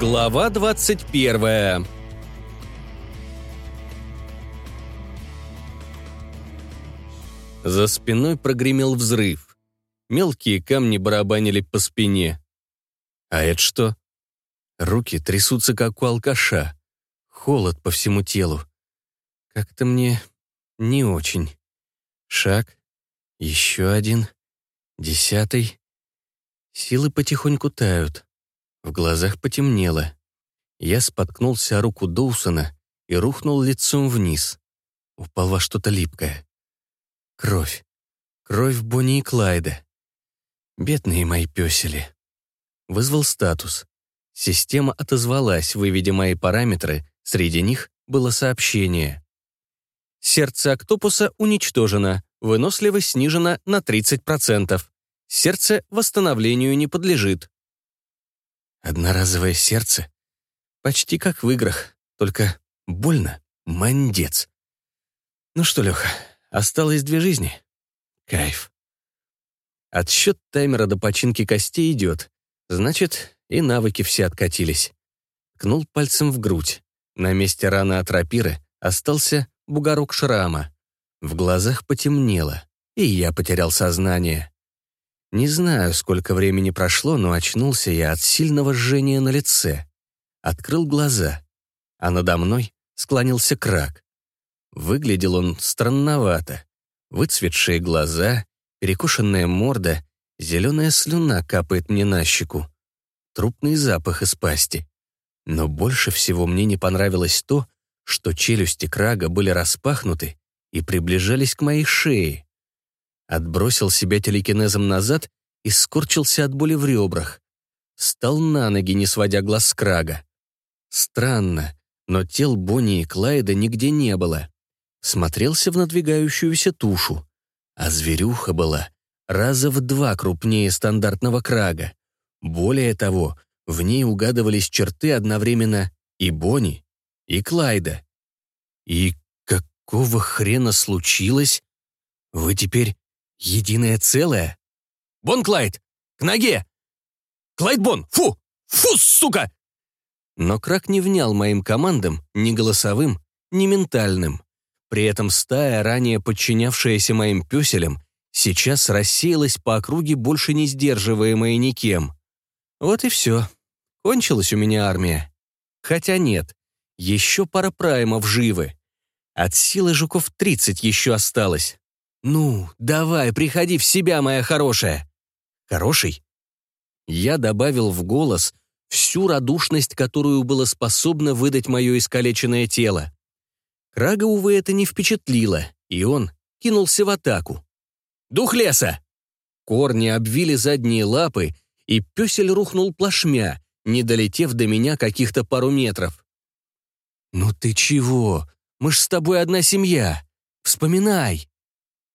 Глава 21 За спиной прогремел взрыв. Мелкие камни барабанили по спине. А это что? Руки трясутся, как у алкаша. Холод по всему телу. Как-то мне не очень. Шаг. Еще один. Десятый. Силы потихоньку тают. В глазах потемнело. Я споткнулся о руку Доусона и рухнул лицом вниз. Упал во что-то липкое. Кровь. Кровь Бонни и Клайда. Бедные мои пёсели. Вызвал статус. Система отозвалась, выведя мои параметры, среди них было сообщение. Сердце октопуса уничтожено, выносливость снижена на 30%. Сердце восстановлению не подлежит. Одноразовое сердце? Почти как в играх, только больно, мандец. Ну что, Леха, осталось две жизни? Кайф. Отсчет таймера до починки костей идет. Значит, и навыки все откатились. Кнул пальцем в грудь. На месте раны от рапиры остался бугорок шрама. В глазах потемнело, и я потерял сознание. Не знаю, сколько времени прошло, но очнулся я от сильного жжения на лице. Открыл глаза, а надо мной склонился крак. Выглядел он странновато. Выцветшие глаза, перекушенная морда, зеленая слюна капает мне на щеку. Трупный запах из пасти. Но больше всего мне не понравилось то, что челюсти крага были распахнуты и приближались к моей шее. Отбросил себя телекинезом назад и скорчился от боли в ребрах. Встал на ноги, не сводя глаз с крага. Странно, но тел Бонни и Клайда нигде не было. Смотрелся в надвигающуюся тушу, а зверюха была раза в два крупнее стандартного крага. Более того, в ней угадывались черты одновременно и Бонни, и Клайда. И какого хрена случилось? Вы теперь единое целое? Бон Клайд! К ноге! Клайд Бон! Фу! Фу, сука! Но Крак не внял моим командам ни голосовым, ни ментальным. При этом стая, ранее подчинявшаяся моим пёселям, сейчас рассеялась по округе, больше не сдерживаемая никем. Вот и все. Кончилась у меня армия. Хотя нет, еще пара праймов живы. От силы жуков 30 еще осталось. Ну, давай, приходи в себя, моя хорошая. Хороший? Я добавил в голос всю радушность, которую было способно выдать мое искалеченное тело. Крага, увы, это не впечатлило, и он кинулся в атаку. «Дух леса!» Корни обвили задние лапы, и пёсель рухнул плашмя, не долетев до меня каких-то пару метров. «Ну ты чего? Мы ж с тобой одна семья. Вспоминай!»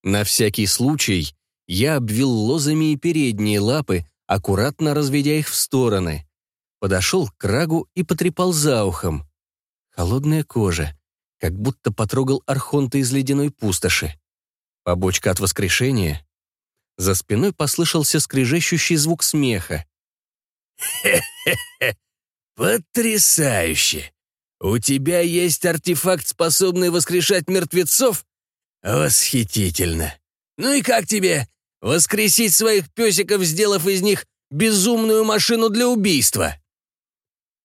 На всякий случай я обвил лозами и передние лапы, аккуратно разведя их в стороны. Подошел к крагу и потрепал за ухом. Холодная кожа, как будто потрогал архонта из ледяной пустоши. Побочка от воскрешения. За спиной послышался скрежещущий звук смеха. «Хе-хе-хе! Потрясающе! У тебя есть артефакт, способный воскрешать мертвецов? Восхитительно! Ну и как тебе? Воскресить своих песиков, сделав из них безумную машину для убийства?»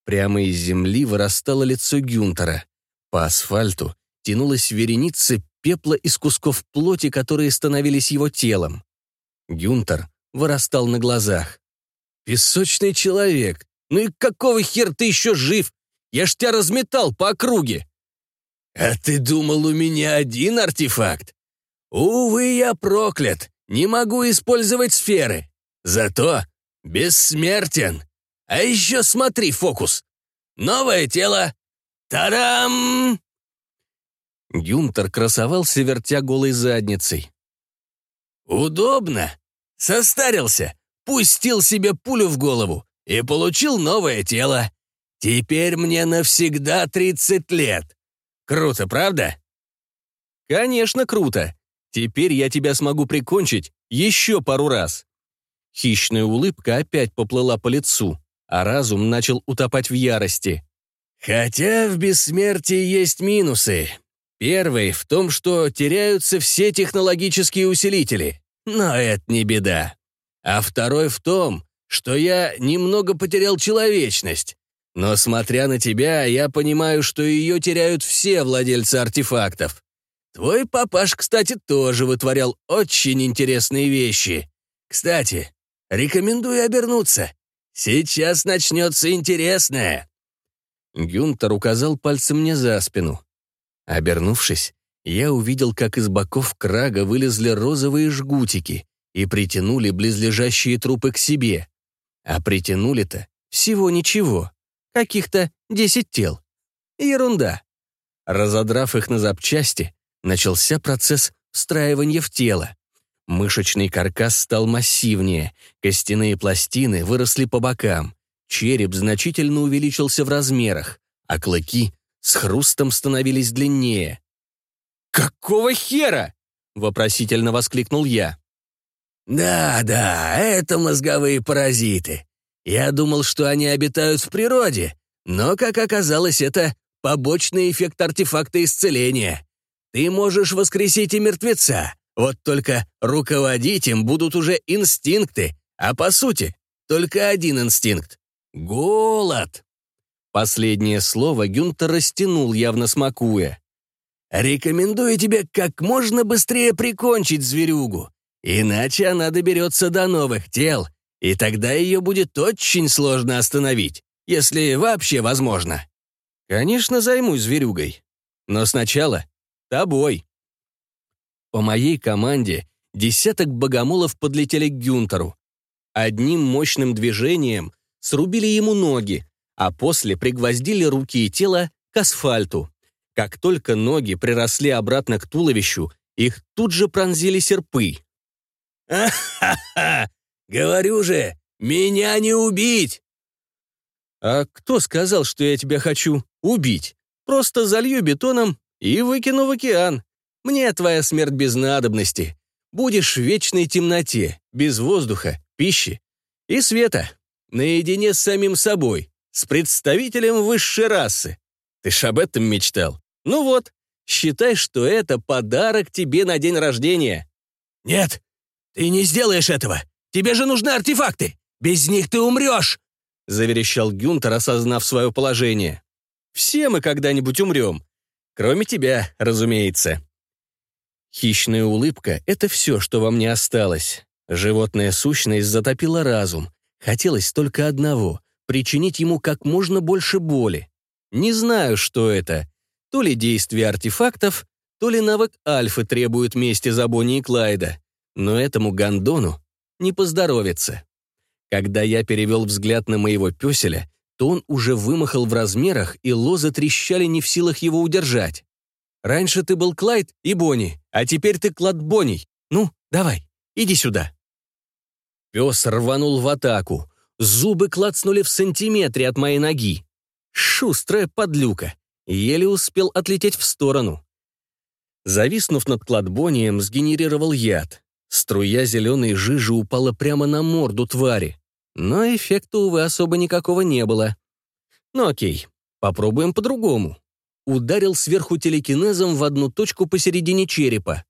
Прямо из земли вырастало лицо Гюнтера. По асфальту тянулась вереница пепла из кусков плоти, которые становились его телом. Гюнтер вырастал на глазах. «Песочный человек! Ну и какого хер ты еще жив? Я ж тебя разметал по округе!» «А ты думал, у меня один артефакт? Увы, я проклят, не могу использовать сферы. Зато бессмертен. А еще смотри, фокус. Новое тело. Тарам!» Гюнтер красовался, вертя голой задницей. «Удобно. Состарился, пустил себе пулю в голову и получил новое тело. Теперь мне навсегда 30 лет. Круто, правда? Конечно, круто. Теперь я тебя смогу прикончить еще пару раз. Хищная улыбка опять поплыла по лицу. а разум начал утопать в ярости. «Хотя в бессмертии есть минусы. Первый в том, что теряются все технологические усилители, но это не беда. А второй в том, что я немного потерял человечность. Но смотря на тебя, я понимаю, что ее теряют все владельцы артефактов. Твой папаш, кстати, тоже вытворял очень интересные вещи. Кстати, рекомендую обернуться. Сейчас начнется интересное». Гюнтер указал пальцем мне за спину. Обернувшись, я увидел, как из боков крага вылезли розовые жгутики и притянули близлежащие трупы к себе. А притянули-то всего ничего, каких-то десять тел. Ерунда. Разодрав их на запчасти, начался процесс встраивания в тело. Мышечный каркас стал массивнее, костяные пластины выросли по бокам, череп значительно увеличился в размерах, а клыки с хрустом становились длиннее. «Какого хера?» — вопросительно воскликнул я. «Да-да, это мозговые паразиты. Я думал, что они обитают в природе, но, как оказалось, это побочный эффект артефакта исцеления. Ты можешь воскресить и мертвеца, вот только руководить им будут уже инстинкты, а по сути только один инстинкт — голод». Последнее слово Гюнтер растянул, явно смакуя. «Рекомендую тебе как можно быстрее прикончить зверюгу. Иначе она доберется до новых тел, и тогда ее будет очень сложно остановить, если вообще возможно. Конечно, займусь зверюгой. Но сначала тобой. По моей команде десяток богомолов подлетели к Гюнтеру. Одним мощным движением срубили ему ноги, а после пригвоздили руки и тело к асфальту. Как только ноги приросли обратно к туловищу, их тут же пронзили серпы. «Ха-ха-ха! Говорю же, меня не убить!» «А кто сказал, что я тебя хочу убить? Просто залью бетоном и выкину в океан. Мне твоя смерть без надобности. Будешь в вечной темноте, без воздуха, пищи и света, наедине с самим собой, с представителем высшей расы. Ты ж об этом мечтал? Ну вот, считай, что это подарок тебе на день рождения». «Нет, «Ты не сделаешь этого! Тебе же нужны артефакты! Без них ты умрешь!» заверещал Гюнтер, осознав свое положение. «Все мы когда-нибудь умрем. Кроме тебя, разумеется». Хищная улыбка — это все, что во мне осталось. Животная сущность затопила разум. Хотелось только одного — причинить ему как можно больше боли. Не знаю, что это. То ли действие артефактов, то ли навык Альфы требует мести за Бонни и Клайда. Но этому гондону не поздоровится. Когда я перевел взгляд на моего песеля, то он уже вымахал в размерах, и лозы трещали не в силах его удержать. «Раньше ты был Клайд и Бонни, а теперь ты Клад Бонни. Ну, давай, иди сюда». Пес рванул в атаку. Зубы клацнули в сантиметре от моей ноги. Шустрая подлюка. Еле успел отлететь в сторону. Зависнув над кладбонием, сгенерировал яд. Струя зеленой жижи упала прямо на морду твари. Но эффекта, увы, особо никакого не было. Ну окей, попробуем по-другому. Ударил сверху телекинезом в одну точку посередине черепа.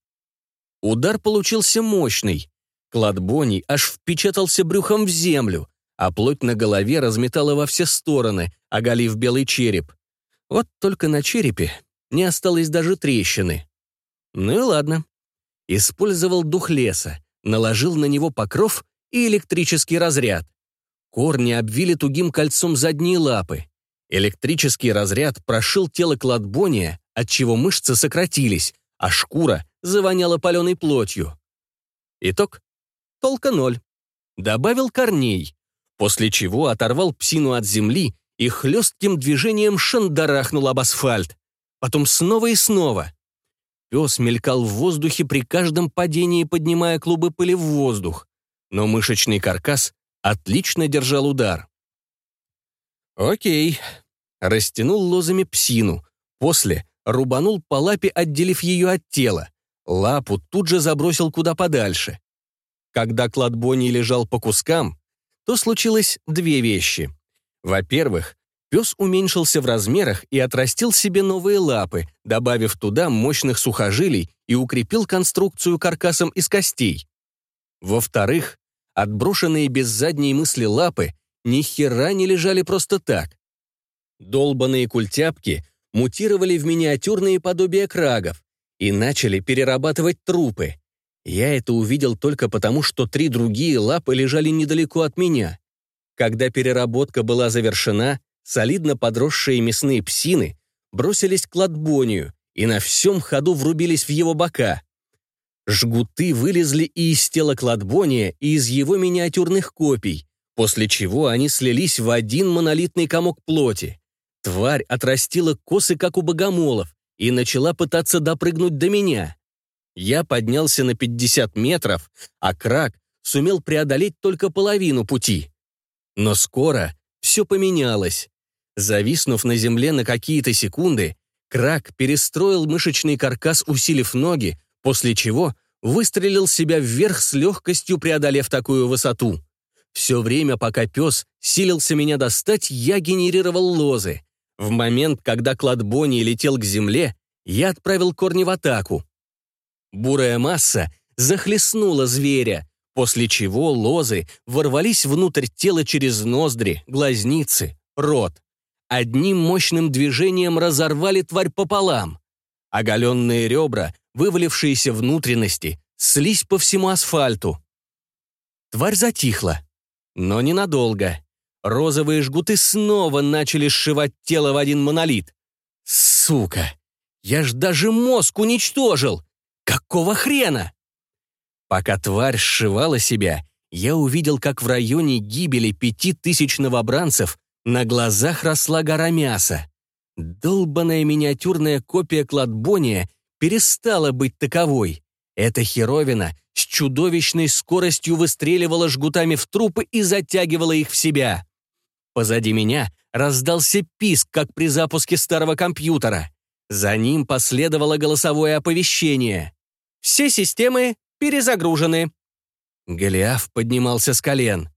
Удар получился мощный. Клад Бонни аж впечатался брюхом в землю, а плоть на голове разметала во все стороны, оголив белый череп. Вот только на черепе не осталось даже трещины. Ну и ладно использовал дух леса, наложил на него покров и электрический разряд. Корни обвили тугим кольцом задние лапы. Электрический разряд прошил тело кладбония, отчего мышцы сократились, а шкура завоняла паленой плотью. Итог — толка ноль. Добавил корней, после чего оторвал псину от земли и хлестким движением шандарахнул об асфальт. Потом снова и снова — Пес мелькал в воздухе при каждом падении, поднимая клубы пыли в воздух, но мышечный каркас отлично держал удар. Окей. Растянул лозами псину. После рубанул по лапе, отделив ее от тела. Лапу тут же забросил куда подальше. Когда клад Бонни лежал по кускам, то случилось две вещи. Во-первых, пес уменьшился в размерах и отрастил себе новые лапы, добавив туда мощных сухожилий и укрепил конструкцию каркасом из костей. Во-вторых, отброшенные без задней мысли лапы ни хера не лежали просто так. Долбанные культяпки мутировали в миниатюрные подобия крагов и начали перерабатывать трупы. Я это увидел только потому, что три другие лапы лежали недалеко от меня. Когда переработка была завершена, солидно подросшие мясные псины бросились к Ладбонию и на всем ходу врубились в его бока. Жгуты вылезли и из тела Кладбония, и из его миниатюрных копий, после чего они слились в один монолитный комок плоти. Тварь отрастила косы, как у богомолов, и начала пытаться допрыгнуть до меня. Я поднялся на 50 метров, а крак сумел преодолеть только половину пути. Но скоро все поменялось. Зависнув на земле на какие-то секунды, крак перестроил мышечный каркас, усилив ноги, после чего выстрелил себя вверх с легкостью, преодолев такую высоту. Все время, пока пес силился меня достать, я генерировал лозы. В момент, когда клад Бонни летел к земле, я отправил корни в атаку. Бурая масса захлестнула зверя, после чего лозы ворвались внутрь тела через ноздри, глазницы, рот. Одним мощным движением разорвали тварь пополам. Оголенные ребра вывалившиеся внутренности, слизь по всему асфальту. Тварь затихла, но ненадолго. Розовые жгуты снова начали сшивать тело в один монолит. Сука! Я ж даже мозг уничтожил! Какого хрена? Пока тварь сшивала себя, я увидел, как в районе гибели пяти тысяч новобранцев на глазах росла гора мяса. Долбаная миниатюрная копия Кладбония перестала быть таковой. Эта херовина с чудовищной скоростью выстреливала жгутами в трупы и затягивала их в себя. Позади меня раздался писк, как при запуске старого компьютера. За ним последовало голосовое оповещение. «Все системы перезагружены». Голиаф поднимался с колен.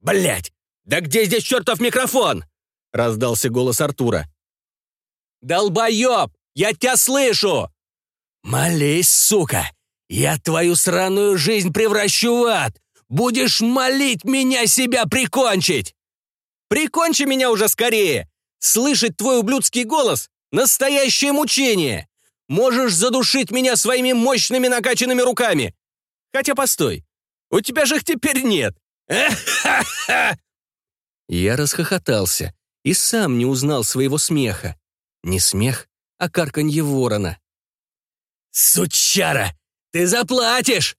Блять, да где здесь чертов микрофон?» раздался голос Артура. «Долбоеб! Я тебя слышу!» «Молись, сука! Я твою сраную жизнь превращу в ад! Будешь молить меня себя прикончить!» «Прикончи меня уже скорее! Слышать твой ублюдский голос — настоящее мучение! Можешь задушить меня своими мощными накачанными руками! Хотя постой, у тебя же их теперь нет!» Я расхохотался и сам не узнал своего смеха. Не смех, а карканье ворона. «Сучара! Ты заплатишь!»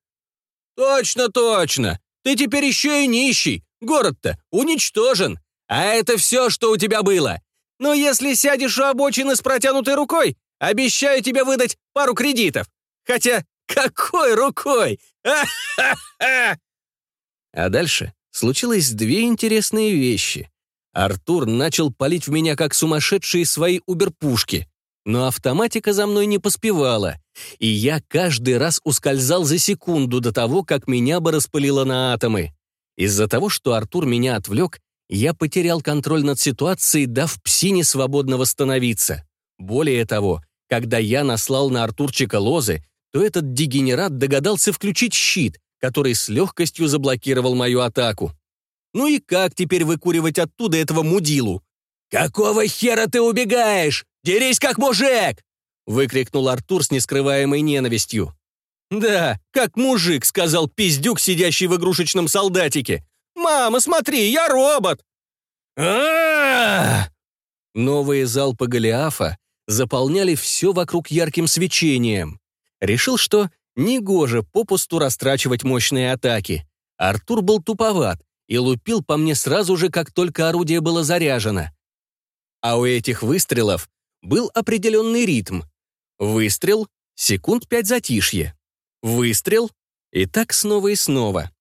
«Точно, точно! Ты теперь еще и нищий! Город-то уничтожен! А это все, что у тебя было! Но если сядешь у обочины с протянутой рукой, обещаю тебе выдать пару кредитов! Хотя какой рукой? А дальше случилось две интересные вещи. Артур начал палить в меня как сумасшедшие свои уберпушки. Но автоматика за мной не поспевала, и я каждый раз ускользал за секунду до того, как меня бы распылило на атомы. Из-за того, что Артур меня отвлек, я потерял контроль над ситуацией, дав псине свободно восстановиться. Более того, когда я наслал на Артурчика лозы, то этот дегенерат догадался включить щит, который с легкостью заблокировал мою атаку. Ну и как теперь выкуривать оттуда этого мудилу? «Какого хера ты убегаешь? Дерись как мужик!» — выкрикнул Артур с нескрываемой ненавистью. «Да, как мужик», — сказал пиздюк, сидящий в игрушечном солдатике. «Мама, смотри, я робот!» а Новые залпы Голиафа заполняли все вокруг ярким свечением. Решил, что негоже попусту растрачивать мощные атаки. Артур был туповат и лупил по мне сразу же, как только орудие было заряжено. А у этих выстрелов был определенный ритм. Выстрел, секунд пять затишье. Выстрел, и так снова и снова.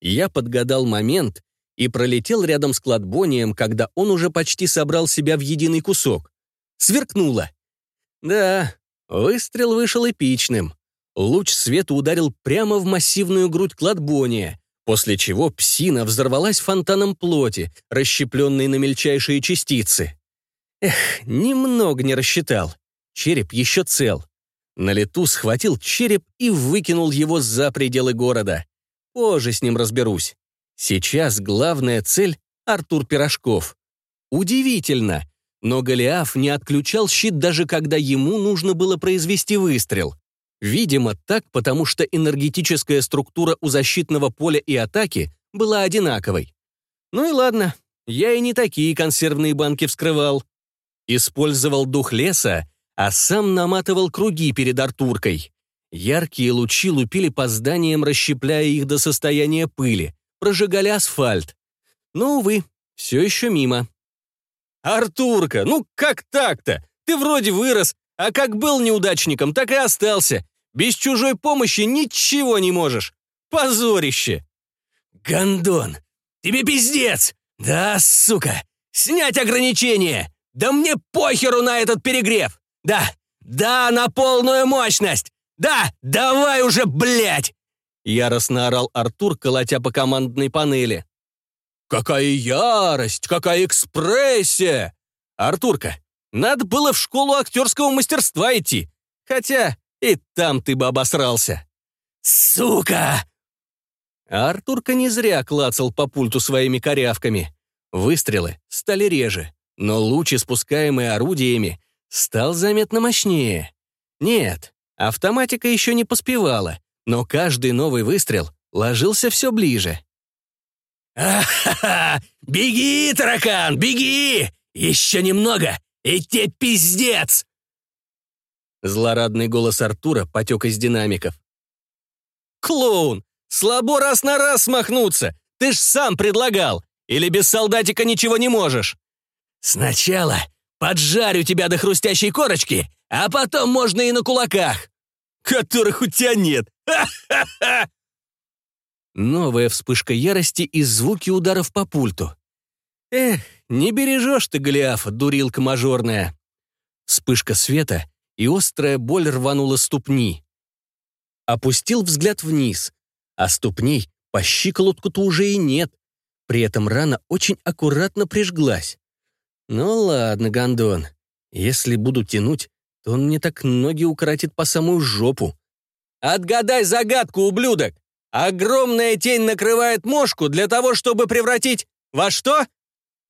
Я подгадал момент и пролетел рядом с кладбонием, когда он уже почти собрал себя в единый кусок. Сверкнуло. Да, выстрел вышел эпичным. Луч света ударил прямо в массивную грудь кладбония, После чего псина взорвалась фонтаном плоти, расщепленной на мельчайшие частицы. Эх, немного не рассчитал. Череп еще цел. На лету схватил череп и выкинул его за пределы города. Позже с ним разберусь. Сейчас главная цель — Артур Пирожков. Удивительно, но Голиаф не отключал щит даже когда ему нужно было произвести выстрел. Видимо, так, потому что энергетическая структура у защитного поля и атаки была одинаковой. Ну и ладно, я и не такие консервные банки вскрывал. Использовал дух леса, а сам наматывал круги перед Артуркой. Яркие лучи лупили по зданиям, расщепляя их до состояния пыли, прожигали асфальт. Но, увы, все еще мимо. «Артурка, ну как так-то? Ты вроде вырос, а как был неудачником, так и остался. Без чужой помощи ничего не можешь. Позорище!» «Гондон, тебе пиздец! Да, сука! Снять ограничения! Да мне похеру на этот перегрев! Да, да, на полную мощность! Да, давай уже, блядь!» Яростно орал Артур, колотя по командной панели. «Какая ярость! Какая экспрессия! Артурка, надо было в школу актерского мастерства идти. Хотя и там ты бы обосрался. «Сука!» Артурка не зря клацал по пульту своими корявками. Выстрелы стали реже, но луч, испускаемый орудиями, стал заметно мощнее. Нет, автоматика еще не поспевала, но каждый новый выстрел ложился все ближе. «А-ха-ха! Беги, таракан, беги! Еще немного, и тебе пиздец!» Злорадный голос Артура потек из динамиков. «Клоун! Слабо раз на раз смахнуться! Ты ж сам предлагал! Или без солдатика ничего не можешь?» «Сначала поджарю тебя до хрустящей корочки, а потом можно и на кулаках!» «Которых у тебя нет! Ха-ха-ха!» Новая вспышка ярости и звуки ударов по пульту. «Эх, не бережешь ты, Голиафа, дурилка мажорная!» Вспышка света, и острая боль рванула ступни. Опустил взгляд вниз, а ступней по щиколотку-то уже и нет. При этом рана очень аккуратно прижглась. Ну ладно, гондон, если буду тянуть, то он мне так ноги укоротит по самую жопу. Отгадай загадку, ублюдок! Огромная тень накрывает мошку для того, чтобы превратить... Во что?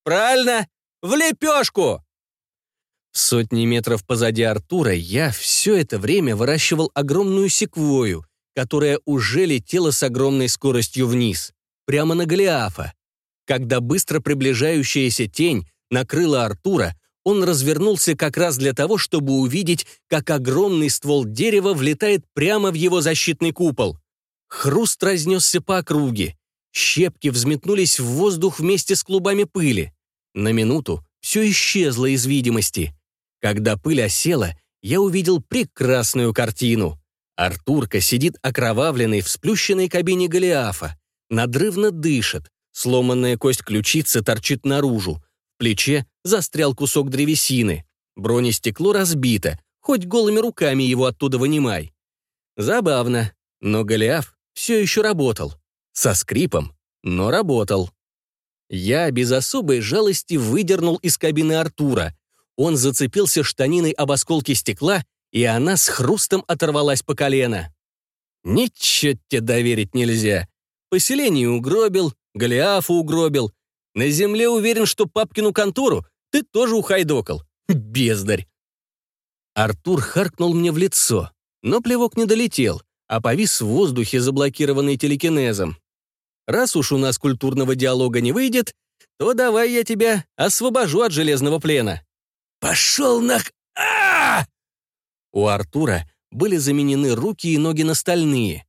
Правильно, в лепешку! Сотни метров позади Артура я все это время выращивал огромную секвою, которая уже летела с огромной скоростью вниз, прямо на Голиафа. Когда быстро приближающаяся тень накрыла Артура, он развернулся как раз для того, чтобы увидеть, как огромный ствол дерева влетает прямо в его защитный купол. Хруст разнесся по округе. Щепки взметнулись в воздух вместе с клубами пыли. На минуту все исчезло из видимости. Когда пыль осела, я увидел прекрасную картину. Артурка сидит окровавленный в сплющенной кабине Голиафа, надрывно дышит, сломанная кость ключицы торчит наружу, в плече застрял кусок древесины, бронестекло разбито, хоть голыми руками его оттуда вынимай. Забавно, но Голиаф все еще работал. Со скрипом, но работал. Я без особой жалости выдернул из кабины Артура, он зацепился штаниной об осколки стекла, и она с хрустом оторвалась по колено. Ничего тебе доверить нельзя. Поселение угробил, Голиафа угробил. На земле уверен, что папкину контору ты тоже ухайдокал. Бездарь. Артур харкнул мне в лицо, но плевок не долетел, а повис в воздухе, заблокированный телекинезом. Раз уж у нас культурного диалога не выйдет, то давай я тебя освобожу от железного плена. «Пошел на... а, У Артура были заменены руки и ноги на стальные.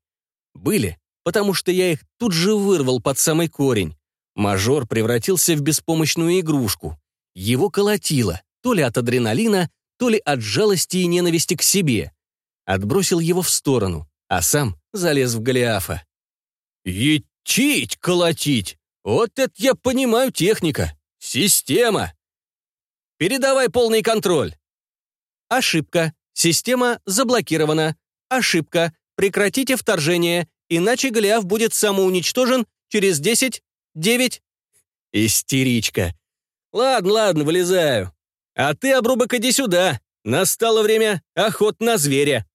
Были, потому что я их тут же вырвал под самый корень. Мажор превратился в беспомощную игрушку. Его колотило, то ли от адреналина, то ли от жалости и ненависти к себе. Отбросил его в сторону, а сам залез в Голиафа. «Етить, колотить! Вот это я понимаю техника! Система!» Передавай полный контроль. Ошибка. Система заблокирована. Ошибка. Прекратите вторжение, иначе Голиаф будет самоуничтожен через десять, девять. Истеричка. Ладно, ладно, вылезаю. А ты, обрубок, иди сюда. Настало время охот на зверя.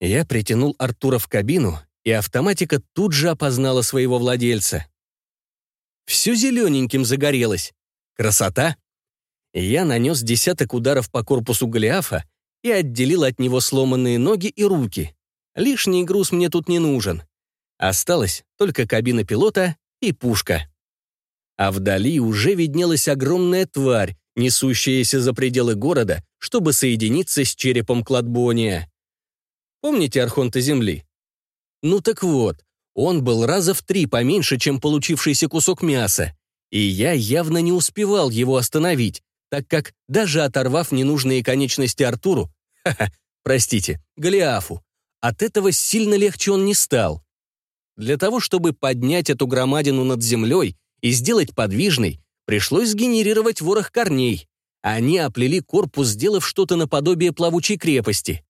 Я притянул Артура в кабину, и автоматика тут же опознала своего владельца. Все зелененьким загорелось. Красота! Я нанес десяток ударов по корпусу Голиафа и отделил от него сломанные ноги и руки. Лишний груз мне тут не нужен. Осталась только кабина пилота и пушка. А вдали уже виднелась огромная тварь, несущаяся за пределы города, чтобы соединиться с черепом Кладбония. Помните Архонта Земли? Ну так вот, он был раза в три поменьше, чем получившийся кусок мяса, и я явно не успевал его остановить, так как, даже оторвав ненужные конечности Артуру, ха-ха, простите, Голиафу, от этого сильно легче он не стал. Для того, чтобы поднять эту громадину над землей и сделать подвижной, пришлось сгенерировать ворох корней. Они оплели корпус, сделав что-то наподобие плавучей крепости.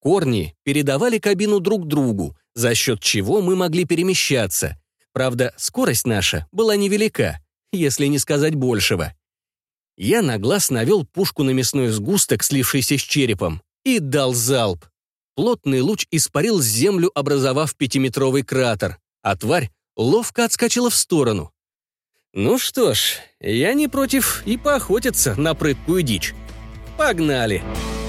Корни передавали кабину друг другу, за счет чего мы могли перемещаться. Правда, скорость наша была невелика, если не сказать большего. Я на глаз навел пушку на мясной сгусток, слившийся с черепом, и дал залп. Плотный луч испарил землю, образовав пятиметровый кратер, а тварь ловко отскочила в сторону. Ну что ж, я не против и поохотиться на прыткую дичь. Погнали! Погнали!